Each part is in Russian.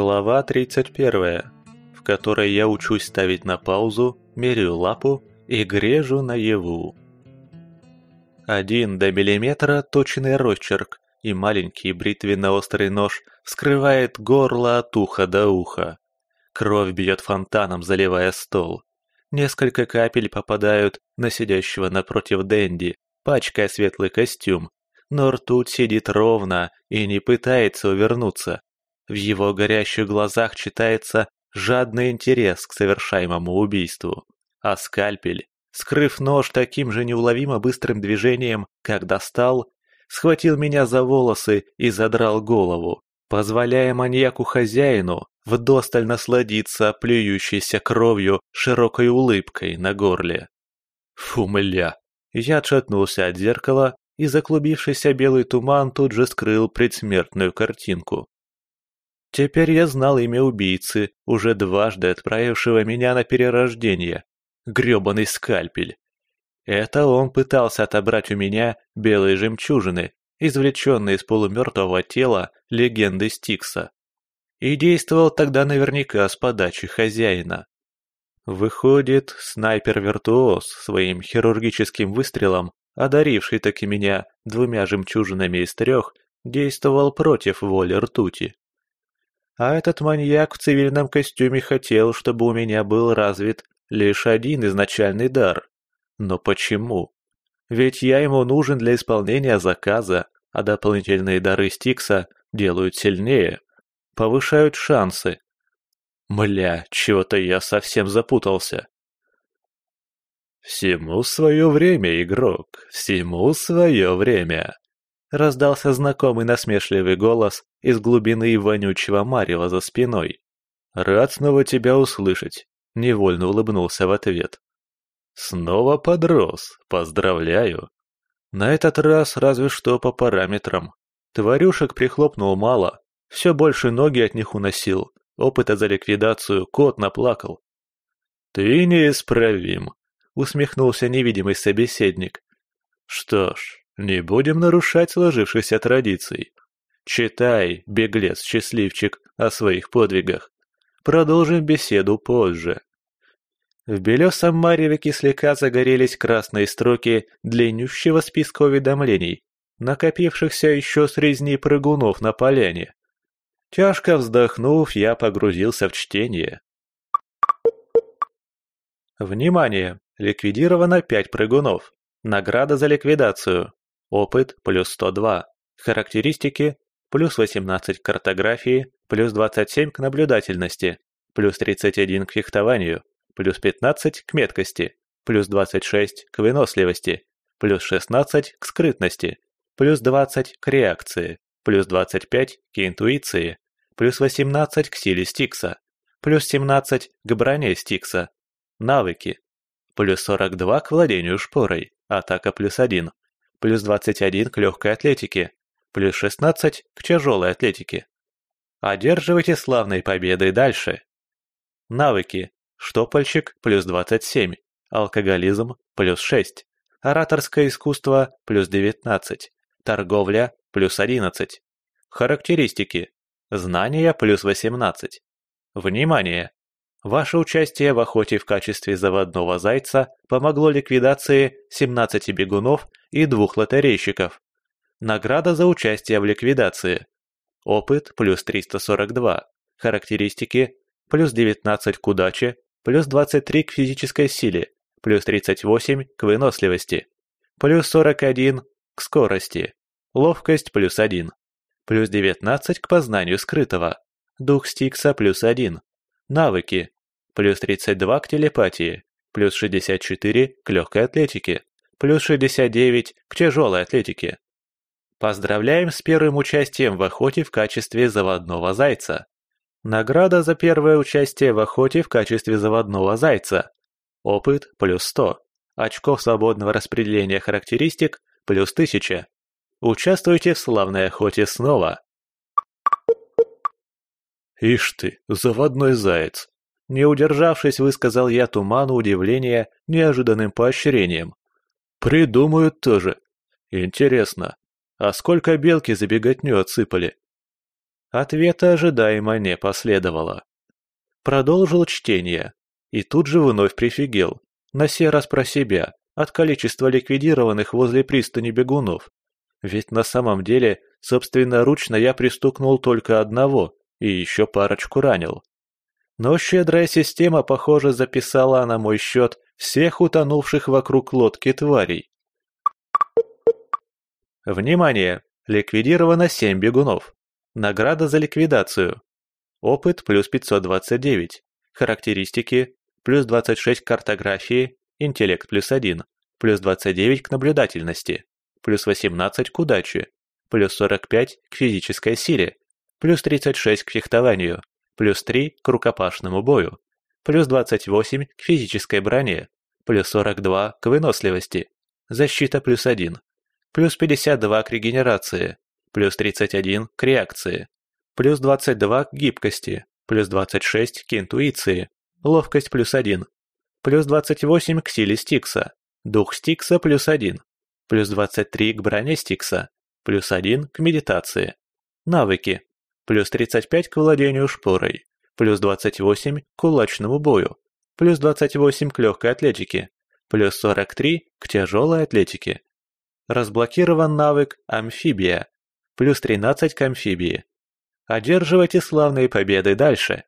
Глава 31, в которой я учусь ставить на паузу, меряю лапу и грежу наяву. Один до миллиметра точный росчерк, и маленький бритвенно-острый нож вскрывает горло от уха до уха. Кровь бьет фонтаном, заливая стол. Несколько капель попадают на сидящего напротив Дэнди, пачкая светлый костюм, но ртуть сидит ровно и не пытается увернуться. В его горящих глазах читается жадный интерес к совершаемому убийству. А скальпель, скрыв нож таким же неуловимо быстрым движением, как достал, схватил меня за волосы и задрал голову, позволяя маньяку-хозяину вдосталь насладиться плюющейся кровью широкой улыбкой на горле. Фу, мля! Я отшатнулся от зеркала, и заклубившийся белый туман тут же скрыл предсмертную картинку. Теперь я знал имя убийцы, уже дважды отправившего меня на перерождение. Грёбаный скальпель. Это он пытался отобрать у меня белые жемчужины, извлеченные из полумертвого тела легенды Стикса. И действовал тогда наверняка с подачи хозяина. Выходит, снайпер-виртуоз своим хирургическим выстрелом, одаривший таки меня двумя жемчужинами из трех, действовал против воли ртути. А этот маньяк в цивильном костюме хотел, чтобы у меня был развит лишь один изначальный дар. Но почему? Ведь я ему нужен для исполнения заказа, а дополнительные дары Стикса делают сильнее, повышают шансы. Мля, чего-то я совсем запутался. «Всему свое время, игрок, всему свое время!» Раздался знакомый насмешливый голос из глубины вонючего марева за спиной. «Рад снова тебя услышать», — невольно улыбнулся в ответ. «Снова подрос, поздравляю!» На этот раз разве что по параметрам. Тварюшек прихлопнул мало, все больше ноги от них уносил, опыта за ликвидацию кот наплакал. «Ты неисправим», — усмехнулся невидимый собеседник. «Что ж, не будем нарушать сложившихся традиций. Читай, беглец-счастливчик, о своих подвигах. Продолжим беседу позже. В белесом мареве кисляка загорелись красные строки длиннющего списка уведомлений, накопившихся еще с резни прыгунов на поляне. Тяжко вздохнув, я погрузился в чтение. Внимание! Ликвидировано пять прыгунов. Награда за ликвидацию. Опыт плюс 102. Характеристики плюс 18 к картографии, плюс 27 к наблюдательности, плюс 31 к фехтованию, плюс 15 к меткости, плюс 26 к выносливости, плюс 16 к скрытности, плюс 20 к реакции, плюс 25 к интуиции, плюс 18 к силе Стикса, плюс 17 к броне Стикса. Навыки. Плюс 42 к владению шпорой, атака плюс 1, плюс 21 к легкой атлетике, плюс 16 к тяжелой атлетике. Одерживайте славной победой дальше. Навыки. Штопальщик плюс 27, алкоголизм плюс 6, ораторское искусство плюс 19, торговля плюс 11. Характеристики. Знания плюс 18. Внимание! Ваше участие в охоте в качестве заводного зайца помогло ликвидации 17 бегунов и двух лотерейщиков. Награда за участие в ликвидации. Опыт плюс 342. Характеристики плюс 19 к удаче, плюс 23 к физической силе, плюс 38 к выносливости, плюс 41 к скорости, ловкость плюс 1, плюс 19 к познанию скрытого, дух Стикса плюс 1, навыки, плюс 32 к телепатии, плюс 64 к легкой атлетике, плюс 69 к тяжелой атлетике. Поздравляем с первым участием в охоте в качестве заводного зайца. Награда за первое участие в охоте в качестве заводного зайца. Опыт плюс 100. Очков свободного распределения характеристик плюс 1000. Участвуйте в славной охоте снова. Ишь ты, заводной заяц. Не удержавшись, высказал я туману удивления неожиданным поощрением. Придумают тоже. Интересно, а сколько белки за беготню отсыпали? Ответа ожидаемо не последовало. Продолжил чтение. И тут же вновь прифигел. На сей раз про себя, от количества ликвидированных возле пристани бегунов. Ведь на самом деле, собственноручно я пристукнул только одного и еще парочку ранил. Но щедрая система, похоже, записала на мой счет всех утонувших вокруг лодки тварей. Внимание! Ликвидировано 7 бегунов. Награда за ликвидацию. Опыт плюс 529. Характеристики плюс 26 к картографии, интеллект плюс 1, плюс 29 к наблюдательности, плюс 18 к удаче, плюс 45 к физической силе, плюс 36 к фехтованию, плюс 3 к рукопашному бою, плюс 28 к физической броне, плюс 42 к выносливости, защита плюс 1, плюс 52 к регенерации, плюс 31 к реакции, плюс 22 к гибкости, плюс 26 к интуиции, ловкость плюс 1, плюс 28 к силе Стикса, дух Стикса плюс 1, плюс 23 к броне Стикса, плюс 1 к медитации. Навыки. Плюс 35 к владению шпорой, плюс 28 к кулачному бою, плюс 28 к легкой атлетике, плюс 43 к тяжелой атлетике. Разблокирован навык «Амфибия», плюс 13 к амфибии. Одерживайте славные победы дальше.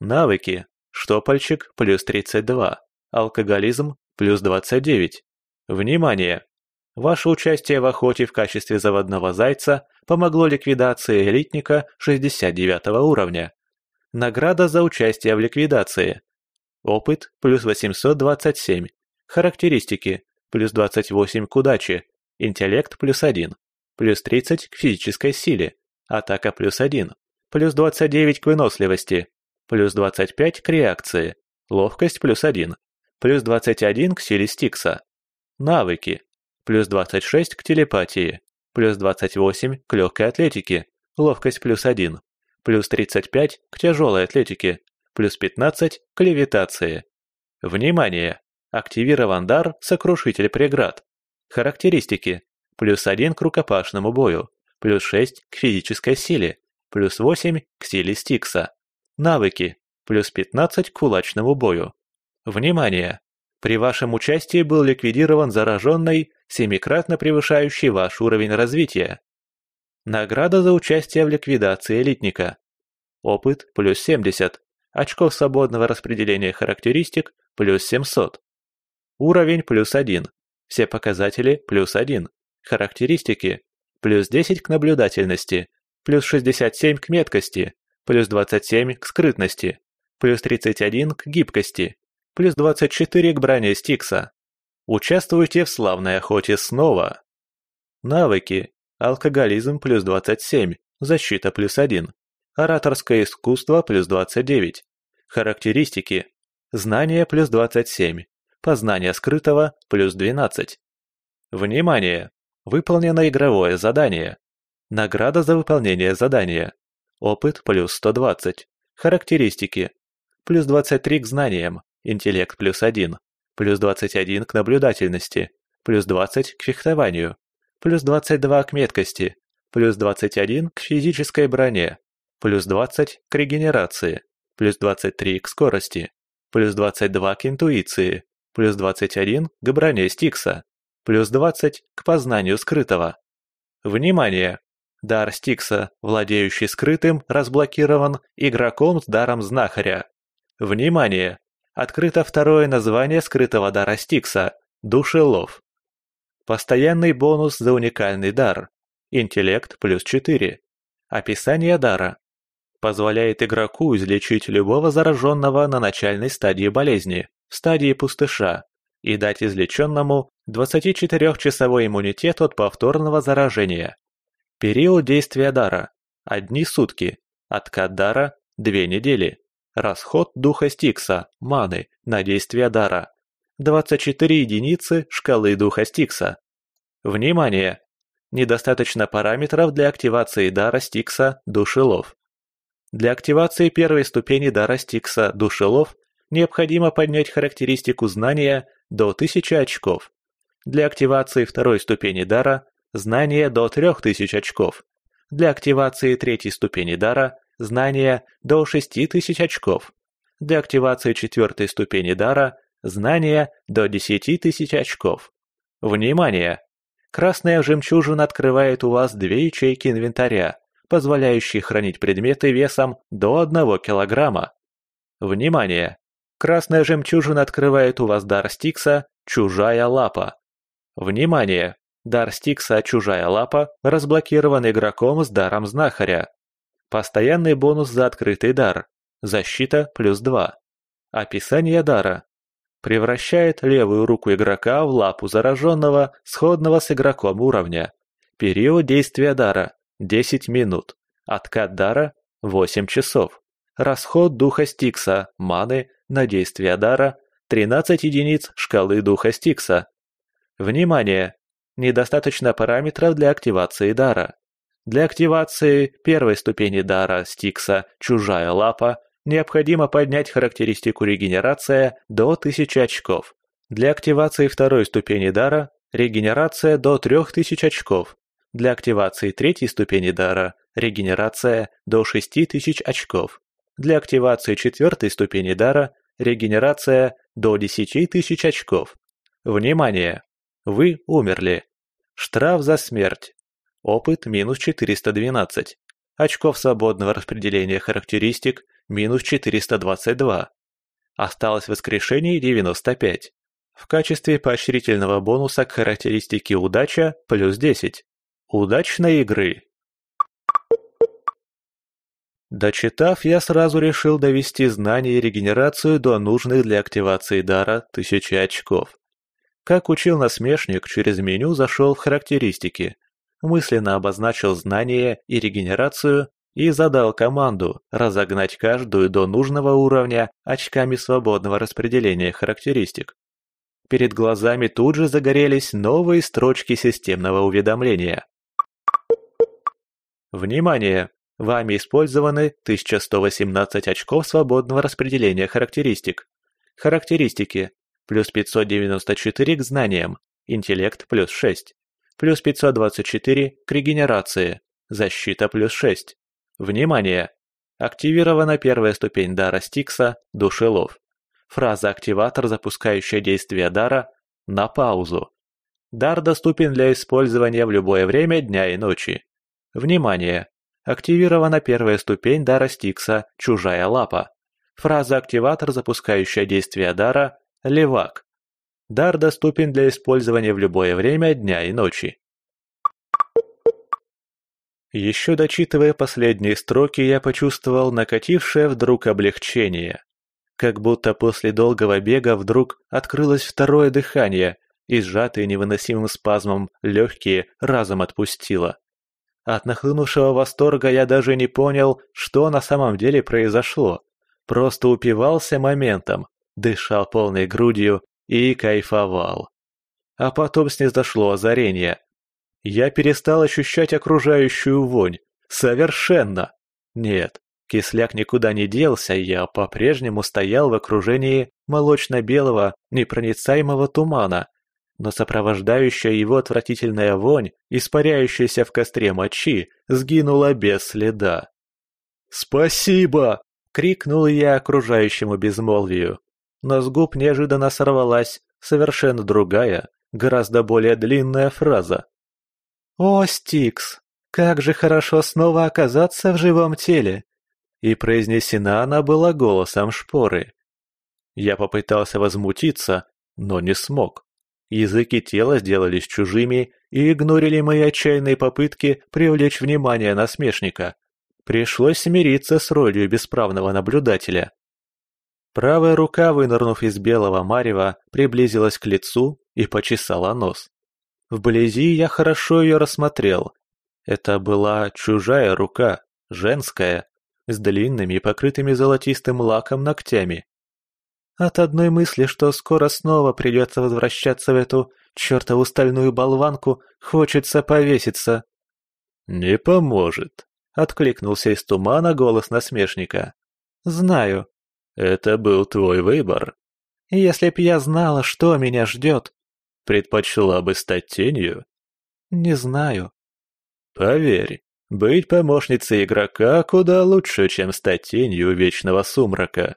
Навыки. Штопальчик плюс 32. Алкоголизм плюс 29. Внимание! Ваше участие в охоте в качестве заводного зайца помогло ликвидации элитника 69 уровня. Награда за участие в ликвидации. Опыт плюс 827. Характеристики плюс 28 к удаче. Интеллект плюс 1. Плюс 30 к физической силе. Атака плюс 1. Плюс 29 к выносливости плюс 25 к реакции, ловкость плюс 1, плюс 21 к силе Стикса. Навыки. Плюс 26 к телепатии, плюс 28 к легкой атлетике, ловкость плюс 1, плюс 35 к тяжелой атлетике, плюс 15 к левитации. Внимание! Активирован дар «Сокрушитель преград». Характеристики. Плюс 1 к рукопашному бою, плюс 6 к физической силе, плюс 8 к силе Стикса. Навыки. Плюс 15 к кулачному бою. Внимание! При вашем участии был ликвидирован зараженный, семикратно превышающий ваш уровень развития. Награда за участие в ликвидации элитника. Опыт плюс 70. Очков свободного распределения характеристик плюс 700. Уровень плюс 1. Все показатели плюс 1. Характеристики плюс 10 к наблюдательности, плюс 67 к меткости, плюс 27 к скрытности, плюс 31 к гибкости, плюс 24 к броне Стикса. Участвуйте в славной охоте снова. Навыки. Алкоголизм плюс 27, защита плюс 1, ораторское искусство плюс 29, характеристики. Знание плюс 27, познание скрытого плюс 12. Внимание! Выполнено игровое задание. Награда за выполнение задания. Опыт плюс 120. Характеристики. Плюс 23 к знаниям. Интеллект плюс 1. Плюс 21 к наблюдательности. Плюс 20 к фехтованию. Плюс 22 к меткости. Плюс 21 к физической броне. Плюс 20 к регенерации. Плюс 23 к скорости. Плюс 22 к интуиции. Плюс 21 к броне Стикса. Плюс 20 к познанию скрытого. Внимание! Дар Стикса, владеющий скрытым, разблокирован игроком с даром знахаря. Внимание! Открыто второе название скрытого дара Стикса – Душелов. Постоянный бонус за уникальный дар. Интеллект плюс 4. Описание дара. Позволяет игроку излечить любого зараженного на начальной стадии болезни, стадии пустыша, и дать излеченному 24-часовой иммунитет от повторного заражения. Период действия дара – одни сутки. Откат дара – две недели. Расход духа Стикса, маны, на действие дара – 24 единицы шкалы духа Стикса. Внимание! Недостаточно параметров для активации дара Стикса Душелов. Для активации первой ступени дара Стикса Душелов необходимо поднять характеристику знания до 1000 очков. Для активации второй ступени дара Знание до 3000 очков. Для активации третьей ступени дара – знания до 6000 очков. Для активации четвертой ступени дара – знания до 10 тысяч очков. Внимание! Красная жемчужина открывает у вас две ячейки инвентаря, позволяющие хранить предметы весом до 1 килограмма. Внимание! Красная жемчужина открывает у вас дар Стикса «Чужая лапа». Внимание! Дар Стикса «Чужая лапа» разблокирован игроком с даром знахаря. Постоянный бонус за открытый дар. Защита плюс 2. Описание дара. Превращает левую руку игрока в лапу зараженного, сходного с игроком уровня. Период действия дара – 10 минут. Откат дара – 8 часов. Расход духа Стикса, маны, на действие дара – 13 единиц шкалы духа Стикса. Внимание! Недостаточно параметров для активации дара. Для активации первой ступени дара Стикса «Чужая лапа» необходимо поднять характеристику регенерация до 1000 очков. Для активации второй ступени дара регенерация до 3000 очков. Для активации третьей ступени дара регенерация до 6000 очков. Для активации четвертой ступени дара регенерация до 10 тысяч очков. Внимание! Вы умерли. Штраф за смерть. Опыт минус 412. Очков свободного распределения характеристик минус 422. Осталось воскрешение 95. В качестве поощрительного бонуса к характеристике удача плюс 10. Удачной игры! Дочитав, я сразу решил довести знания и регенерацию до нужных для активации дара тысячи очков. Как учил насмешник, через меню зашел в характеристики, мысленно обозначил знания и регенерацию и задал команду разогнать каждую до нужного уровня очками свободного распределения характеристик. Перед глазами тут же загорелись новые строчки системного уведомления. Внимание! Вами использованы 1118 очков свободного распределения характеристик. Характеристики. Плюс 594 к знаниям. Интеллект плюс 6. Плюс 524 к регенерации. Защита плюс 6. Внимание! Активирована первая ступень дара Стикса «Душелов». Фраза-активатор, запускающая действие дара, на паузу. Дар доступен для использования в любое время дня и ночи. Внимание! Активирована первая ступень дара Стикса «Чужая лапа». Фраза-активатор, запускающая действие дара «Левак». Дар доступен для использования в любое время дня и ночи. Еще дочитывая последние строки, я почувствовал накатившее вдруг облегчение. Как будто после долгого бега вдруг открылось второе дыхание, и сжатые невыносимым спазмом легкие разом отпустило. От нахлынувшего восторга я даже не понял, что на самом деле произошло. Просто упивался моментом, дышал полной грудью и кайфовал. А потом снизошло озарение. Я перестал ощущать окружающую вонь. Совершенно. Нет, кисляк никуда не делся, я по-прежнему стоял в окружении молочно-белого непроницаемого тумана, но сопровождающая его отвратительная вонь, испаряющаяся в костре мочи, сгинула без следа. «Спасибо!» — крикнул я окружающему безмолвию. Но с губ неожиданно сорвалась совершенно другая, гораздо более длинная фраза. «О, Стикс, как же хорошо снова оказаться в живом теле!» И произнесена она была голосом шпоры. Я попытался возмутиться, но не смог. Языки тела сделались чужими и игнорили мои отчаянные попытки привлечь внимание насмешника. Пришлось смириться с ролью бесправного наблюдателя. Правая рука, вынырнув из белого марева, приблизилась к лицу и почесала нос. Вблизи я хорошо ее рассмотрел. Это была чужая рука, женская, с длинными, покрытыми золотистым лаком ногтями. От одной мысли, что скоро снова придется возвращаться в эту чертову стальную болванку, хочется повеситься. «Не поможет», — откликнулся из тумана голос насмешника. «Знаю». «Это был твой выбор». «Если б я знала, что меня ждет...» «Предпочла бы стать тенью?» «Не знаю». «Поверь, Быть помощницей игрока куда лучше, чем стать тенью вечного сумрака.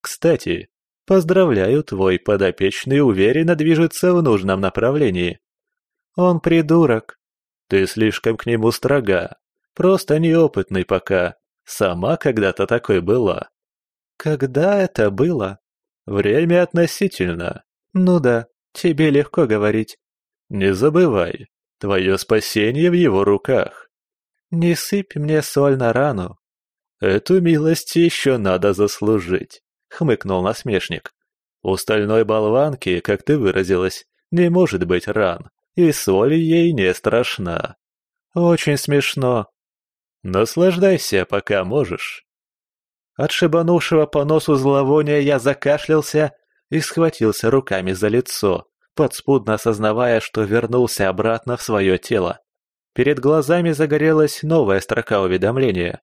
Кстати, поздравляю, твой подопечный уверенно движется в нужном направлении. Он придурок. Ты слишком к нему строга. Просто неопытный пока. Сама когда-то такой была. Когда это было? Время относительно. Ну да, тебе легко говорить. Не забывай, твое спасение в его руках. Не сыпь мне соль на рану. Эту милость еще надо заслужить, хмыкнул насмешник. У стальной болванки, как ты выразилась, не может быть ран, и соль ей не страшна. Очень смешно. Наслаждайся, пока можешь. От шибанувшего по носу зловония я закашлялся и схватился руками за лицо, подспудно осознавая, что вернулся обратно в свое тело. Перед глазами загорелась новая строка уведомления.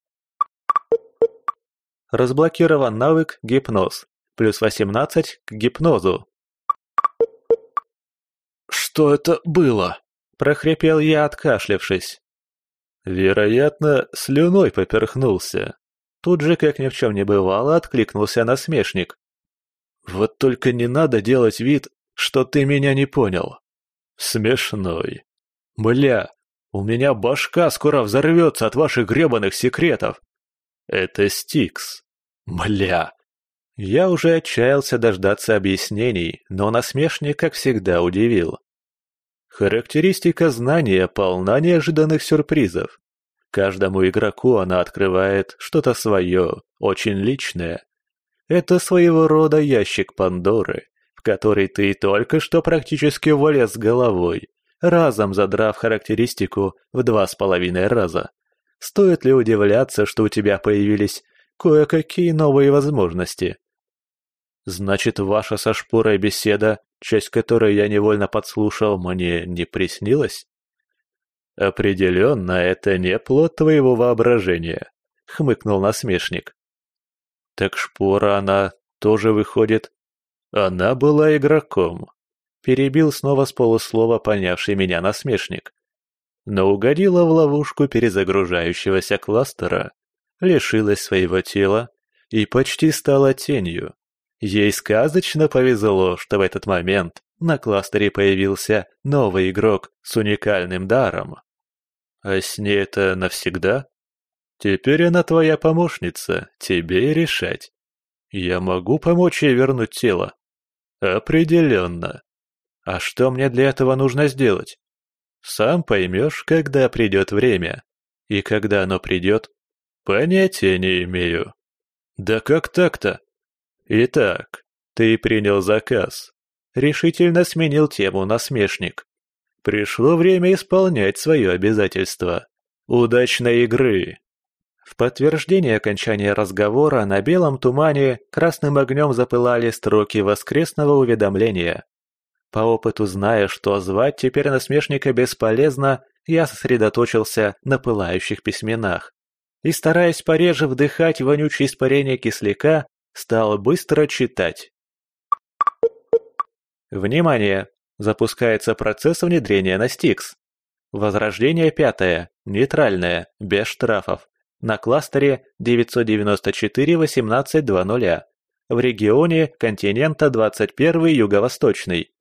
Разблокирован навык «Гипноз». Плюс 18 к гипнозу. «Что это было?» – прохрипел я, откашлявшись. Вероятно, слюной поперхнулся. Тут же, как ни в чем не бывало, откликнулся насмешник. «Вот только не надо делать вид, что ты меня не понял. Смешной. Бля, у меня башка скоро взорвется от ваших гребаных секретов. Это Стикс. Бля. Я уже отчаялся дождаться объяснений, но насмешник, как всегда, удивил. Характеристика знания полна неожиданных сюрпризов. Каждому игроку она открывает что-то свое, очень личное. Это своего рода ящик Пандоры, в который ты только что практически влез головой, разом задрав характеристику в два с половиной раза. Стоит ли удивляться, что у тебя появились кое-какие новые возможности? Значит, ваша со шпорой беседа, часть которой я невольно подслушал, мне не приснилась? «Определенно, это не плод твоего воображения», — хмыкнул насмешник. «Так шпора она тоже выходит?» «Она была игроком», — перебил снова с полуслова понявший меня насмешник. Но угодила в ловушку перезагружающегося кластера, лишилась своего тела и почти стала тенью. Ей сказочно повезло, что в этот момент на кластере появился новый игрок с уникальным даром. А с ней это навсегда? Теперь она твоя помощница, тебе и решать. Я могу помочь ей вернуть тело? Определенно. А что мне для этого нужно сделать? Сам поймешь, когда придет время. И когда оно придет, понятия не имею. Да как так-то? Итак, ты принял заказ. Решительно сменил тему насмешник. Пришло время исполнять свое обязательство. Удачной игры! В подтверждение окончания разговора на белом тумане красным огнем запылали строки воскресного уведомления. По опыту зная, что звать теперь насмешника бесполезно, я сосредоточился на пылающих письменах. И, стараясь пореже вдыхать вонючее испарение кисляка, стал быстро читать. Внимание! Запускается процесс внедрения на Стикс. Возрождение пятое, нейтральное, без штрафов. На кластере 994-18-00. В регионе континента 21 Юго-Восточный.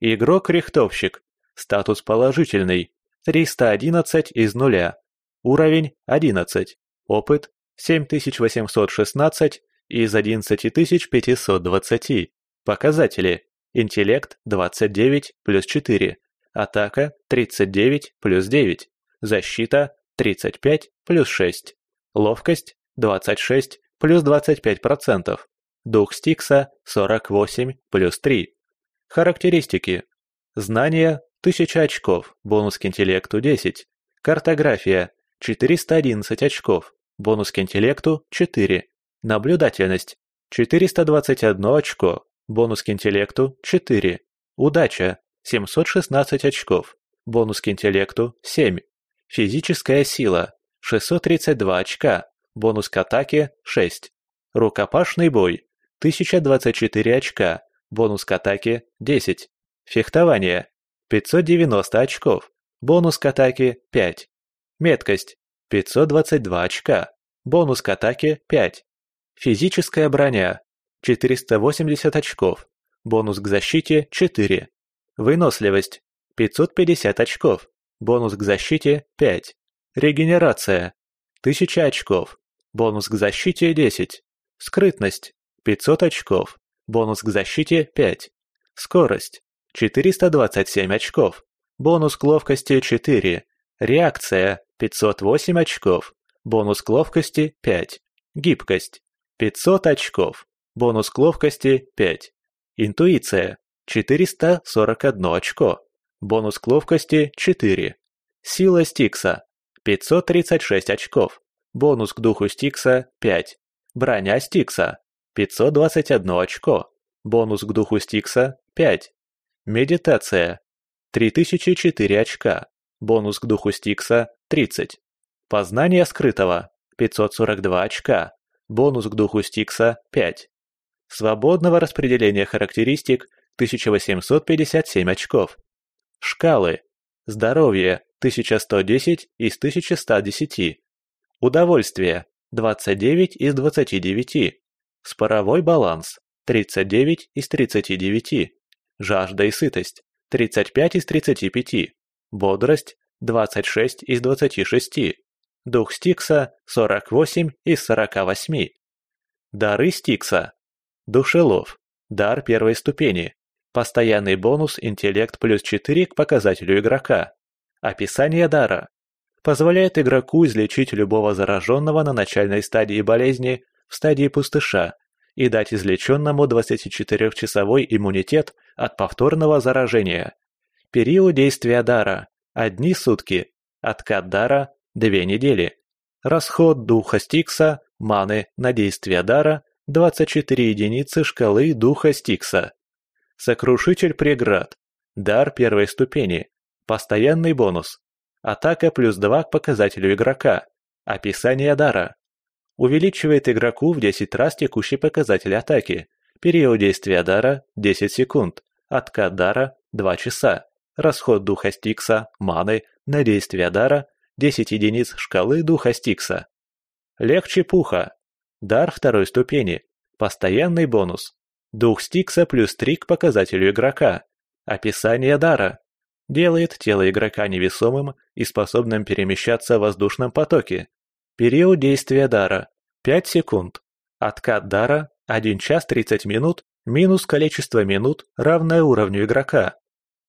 Игрок-рихтовщик. Статус положительный. 311 из нуля. Уровень 11. Опыт 7816 из 11520. Показатели Интеллект 29 плюс 4. Атака 39 плюс 9. Защита 35 плюс 6. Ловкость 26 плюс 25%. Дух Стикса 48 плюс 3. Характеристики. Знания 1000 очков, бонус к интеллекту 10. Картография 411 очков, бонус к интеллекту 4. Наблюдательность 421 очко, Бонус к интеллекту – 4. Удача – 716 очков. Бонус к интеллекту – 7. Физическая сила – 632 очка. Бонус к атаке – 6. Рукопашный бой – 1024 очка. Бонус к атаке – 10. Фехтование – 590 очков. Бонус к атаке – 5. Меткость – 522 очка. Бонус к атаке 5. Физическая броня 480 очков. Бонус к защите 4. Выносливость 550 очков. Бонус к защите 5. Регенерация 1000 очков. Бонус к защите 10. Скрытность 500 очков. Бонус к защите 5. Скорость 427 очков. Бонус к ловкости 4. Реакция 508 очков. Бонус к ловкости 5. Гибкость 500 очков. Бонус к ловкости 5. Интуиция 441 очко. Бонус к ловкости 4. Сила Стикса 536 очков. Бонус к духу Стикса 5. Броня Стикса 521 очко. Бонус к духу Стикса 5. Медитация 3004 очка. Бонус к духу Стикса 30. Познание скрытого 542 очка. Бонус к духу Стикса 5. Свободного распределения характеристик 1857 очков. Шкалы. Здоровье 1110 из 1110. Удовольствие 29 из 29. Споровой баланс 39 из 39. Жажда и сытость 35 из 35. Бодрость 26 из 26. Дух Стикса 48 из 48. Дары Стикса. Душелов. Дар первой ступени. Постоянный бонус интеллект плюс 4 к показателю игрока. Описание дара. Позволяет игроку излечить любого зараженного на начальной стадии болезни в стадии пустыша и дать излеченному 24-часовой иммунитет от повторного заражения. Период действия дара – одни сутки, откат дара – две недели. Расход духа Стикса, маны на действие дара – 24 единицы шкалы духа Стикса. Сокрушитель преград. Дар первой ступени. Постоянный бонус. Атака плюс 2 к показателю игрока. Описание дара. Увеличивает игроку в 10 раз текущий показатель атаки. Период действия дара – 10 секунд. Откат дара – 2 часа. Расход духа Стикса, маны, на действие дара – 10 единиц шкалы духа Стикса. Легче пуха. Дар второй ступени. Постоянный бонус. Дух Стикса плюс 3 к показателю игрока. Описание дара. Делает тело игрока невесомым и способным перемещаться в воздушном потоке. Период действия дара – 5 секунд. Откат дара – 1 час 30 минут минус количество минут, равное уровню игрока.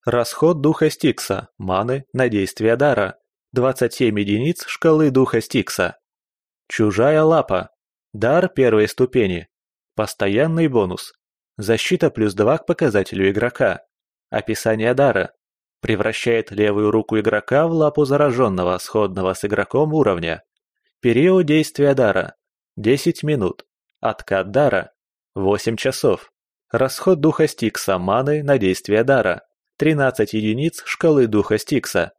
Расход духа Стикса, маны на действие дара – 27 единиц шкалы духа Стикса. Чужая лапа. Дар первой ступени. Постоянный бонус. Защита плюс 2 к показателю игрока. Описание дара. Превращает левую руку игрока в лапу зараженного, сходного с игроком уровня. Период действия дара – 10 минут. Откат дара – 8 часов. Расход духа Стикса маны на действие дара – 13 единиц шкалы духа Стикса.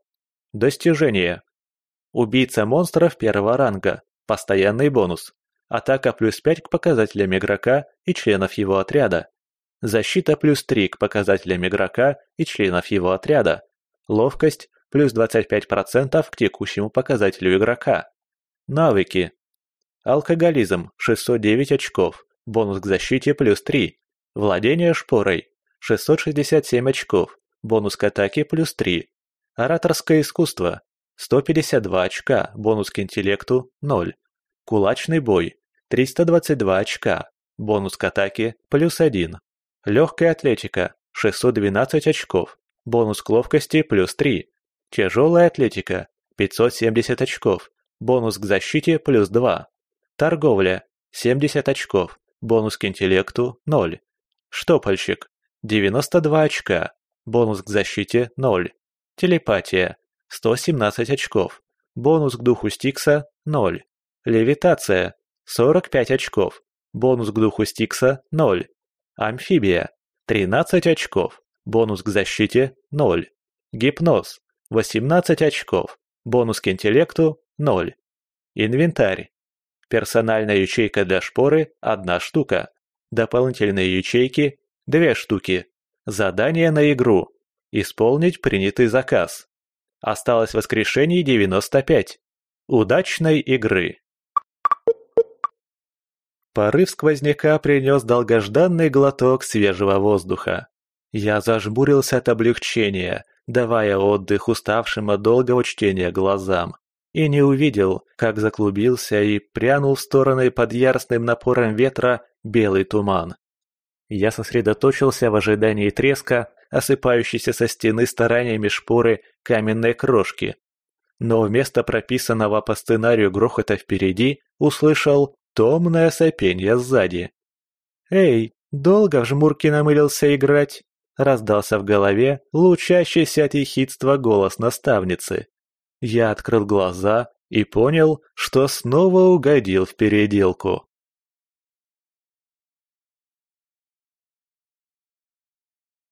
Достижение. Убийца монстров первого ранга. Постоянный бонус. Атака плюс 5 к показателям игрока и членов его отряда. Защита плюс 3 к показателям игрока и членов его отряда. Ловкость плюс 25% к текущему показателю игрока. Навыки. Алкоголизм – 609 очков, бонус к защите плюс 3. Владение шпорой – 667 очков, бонус к атаке плюс 3. Ораторское искусство – 152 очка, бонус к интеллекту – 0. Кулачный бой – 322 очка, бонус к атаке плюс 1. Легкая атлетика – 612 очков, бонус к ловкости плюс 3. Тяжелая атлетика – 570 очков, бонус к защите плюс 2. Торговля – 70 очков, бонус к интеллекту – 0. Штопальщик – 92 очка, бонус к защите – 0. Телепатия – 117 очков, бонус к духу Стикса – 0. Левитация – 45 очков, бонус к духу Стикса – 0. Амфибия – 13 очков, бонус к защите – 0. Гипноз – 18 очков, бонус к интеллекту 0. Инвентарь. Персональная ячейка для шпоры – одна штука. Дополнительные ячейки – две штуки. Задание на игру. Исполнить принятый заказ. Осталось воскрешений 95. Удачной игры! Порыв сквозняка принес долгожданный глоток свежего воздуха. Я зажмурился от облегчения, давая отдых уставшим от долгого чтения глазам, и не увидел, как заклубился и прянул в стороны под яростным напором ветра белый туман. Я сосредоточился в ожидании треска, осыпающейся со стены стараниями шпоры каменной крошки. Но вместо прописанного по сценарию грохота впереди услышал томное сопенье сзади. «Эй, долго в жмурки намылился играть?» — раздался в голове лучащийся от ехидства голос наставницы. Я открыл глаза и понял, что снова угодил в переделку.